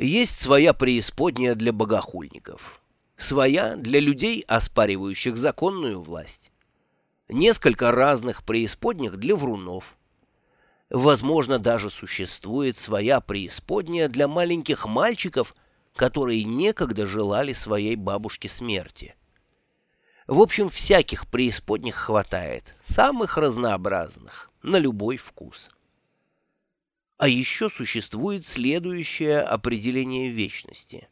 Есть своя преисподняя для богохульников, своя для людей, оспаривающих законную власть, несколько разных преисподних для врунов. Возможно, даже существует своя преисподняя для маленьких мальчиков, которые некогда желали своей бабушке смерти. В общем, всяких преисподних хватает, самых разнообразных, на любой вкус. А еще существует следующее определение вечности.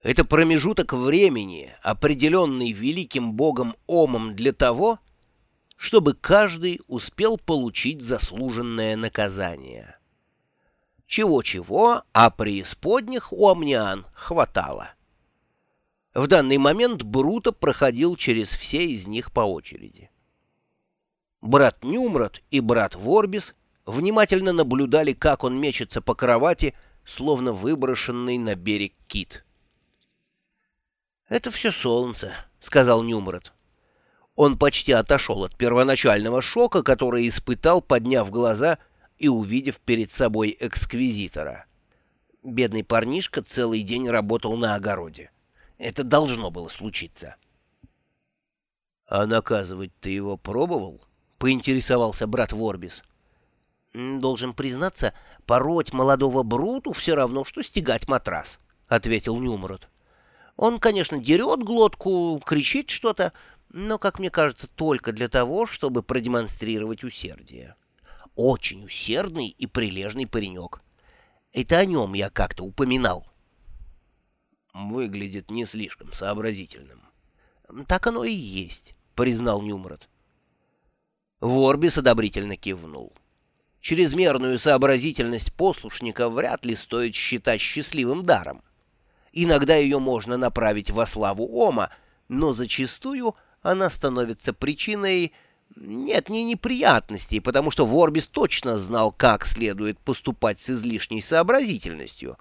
Это промежуток времени, определенный великим богом Омом для того, чтобы каждый успел получить заслуженное наказание. Чего-чего, а преисподних у амниан хватало. В данный момент Бруто проходил через все из них по очереди. Брат Нюмрат и брат Ворбис внимательно наблюдали, как он мечется по кровати, словно выброшенный на берег кит. «Это все солнце», — сказал Нюмрат. Он почти отошел от первоначального шока, который испытал, подняв глаза и увидев перед собой эксквизитора. Бедный парнишка целый день работал на огороде. Это должно было случиться. — А наказывать ты его пробовал? — поинтересовался брат Ворбис. «Должен признаться, пороть молодого Бруту все равно, что стегать матрас», — ответил Нюмрот. «Он, конечно, дерет глотку, кричит что-то, но, как мне кажется, только для того, чтобы продемонстрировать усердие. Очень усердный и прилежный паренек. Это о нем я как-то упоминал». «Выглядит не слишком сообразительным». «Так оно и есть», — признал Нюмрот. Ворбис одобрительно кивнул. Чрезмерную сообразительность послушника вряд ли стоит считать счастливым даром. Иногда ее можно направить во славу Ома, но зачастую она становится причиной... Нет, не неприятностей, потому что Ворбис точно знал, как следует поступать с излишней сообразительностью.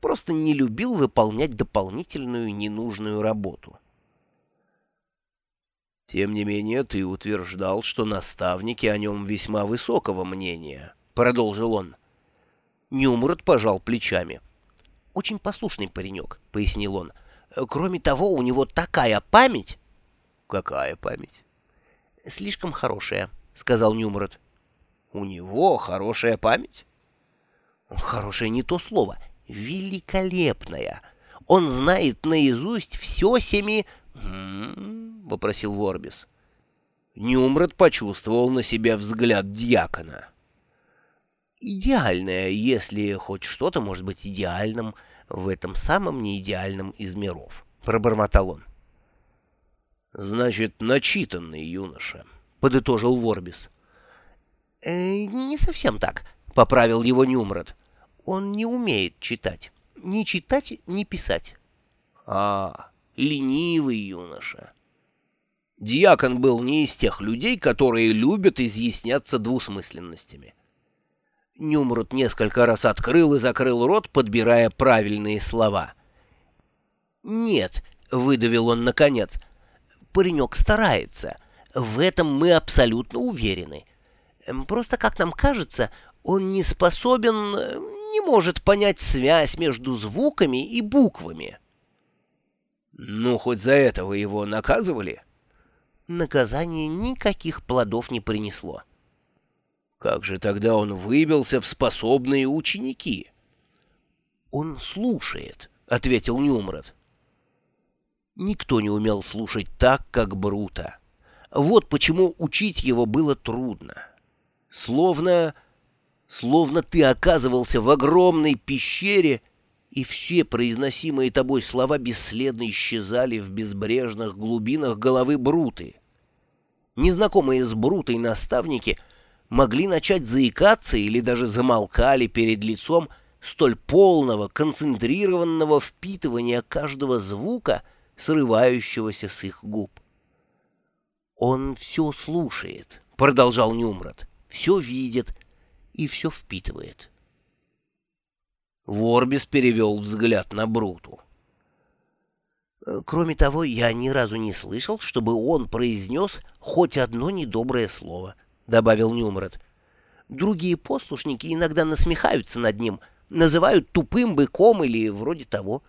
Просто не любил выполнять дополнительную ненужную работу. Тем не менее, ты утверждал, что наставники о нем весьма высокого мнения, — продолжил он. Нюмрот пожал плечами. — Очень послушный паренек, — пояснил он. — Кроме того, у него такая память... — Какая память? — Слишком хорошая, — сказал Нюмрот. — У него хорошая память? — Хорошее не то слово. Великолепная. Он знает наизусть все семи... — попросил Ворбис. Нюмрат почувствовал на себя взгляд дьякона. «Идеальное, если хоть что-то может быть идеальным в этом самом неидеальном из миров», — пробормотал он. «Значит, начитанный юноша», — подытожил Ворбис. «Э, «Не совсем так», — поправил его Нюмрат. «Он не умеет читать. Ни читать, ни писать». «А, ленивый юноша». Дьякон был не из тех людей, которые любят изъясняться двусмысленностями. Нюмрут несколько раз открыл и закрыл рот, подбирая правильные слова. «Нет», — выдавил он наконец, — «паренек старается. В этом мы абсолютно уверены. Просто, как нам кажется, он не способен, не может понять связь между звуками и буквами». «Ну, хоть за это вы его наказывали?» Наказание никаких плодов не принесло. Как же тогда он выбился в способные ученики? «Он слушает», — ответил Нюмрат. Никто не умел слушать так, как Брута. Вот почему учить его было трудно. Словно... словно ты оказывался в огромной пещере, и все произносимые тобой слова бесследно исчезали в безбрежных глубинах головы Бруты. Незнакомые с Брутой наставники могли начать заикаться или даже замолкали перед лицом столь полного, концентрированного впитывания каждого звука, срывающегося с их губ. «Он все слушает», — продолжал Нюмрат, — «все видит и все впитывает». Ворбис перевел взгляд на Бруту. Кроме того, я ни разу не слышал, чтобы он произнес хоть одно недоброе слово, — добавил Нюмрат. Другие послушники иногда насмехаются над ним, Называют тупым быком или вроде того.